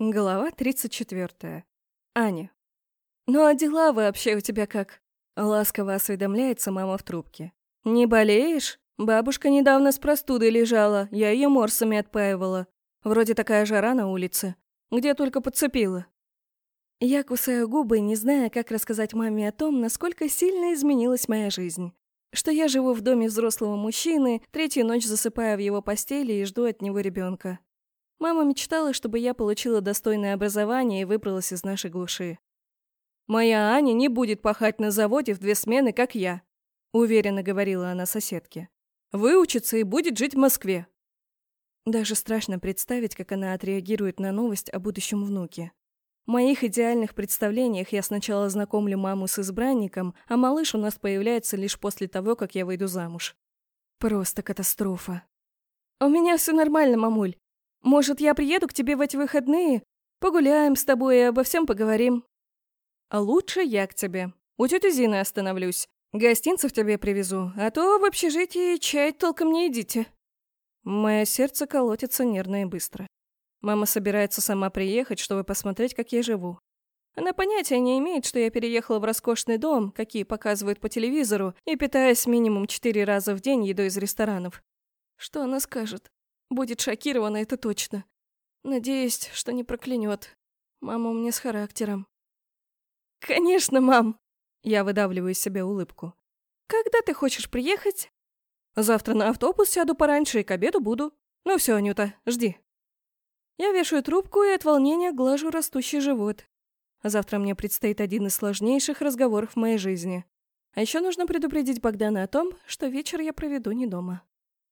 Глава 34. Аня. «Ну а дела вообще у тебя как?» Ласково осведомляется мама в трубке. «Не болеешь? Бабушка недавно с простудой лежала, я ее морсами отпаивала. Вроде такая жара на улице. Где только подцепила». Я кусаю губы, не зная, как рассказать маме о том, насколько сильно изменилась моя жизнь. Что я живу в доме взрослого мужчины, третью ночь засыпая в его постели и жду от него ребенка. Мама мечтала, чтобы я получила достойное образование и выбралась из нашей глуши. «Моя Аня не будет пахать на заводе в две смены, как я», — уверенно говорила она соседке. «Выучится и будет жить в Москве». Даже страшно представить, как она отреагирует на новость о будущем внуке. В моих идеальных представлениях я сначала знакомлю маму с избранником, а малыш у нас появляется лишь после того, как я выйду замуж. Просто катастрофа. «У меня все нормально, мамуль. Может, я приеду к тебе в эти выходные? Погуляем с тобой и обо всем поговорим. А лучше я к тебе. У тети Зины остановлюсь. Гостинцев тебе привезу, а то в общежитии чай толком не идите. Мое сердце колотится нервно и быстро. Мама собирается сама приехать, чтобы посмотреть, как я живу. Она понятия не имеет, что я переехала в роскошный дом, какие показывают по телевизору, и питаюсь минимум четыре раза в день едой из ресторанов. Что она скажет? Будет шокирована, это точно. Надеюсь, что не проклянет. Мама у меня с характером. «Конечно, мам!» Я выдавливаю из себя улыбку. «Когда ты хочешь приехать?» «Завтра на автобус сяду пораньше и к обеду буду. Ну все, Анюта, жди». Я вешаю трубку и от волнения глажу растущий живот. Завтра мне предстоит один из сложнейших разговоров в моей жизни. А еще нужно предупредить Богдана о том, что вечер я проведу не дома.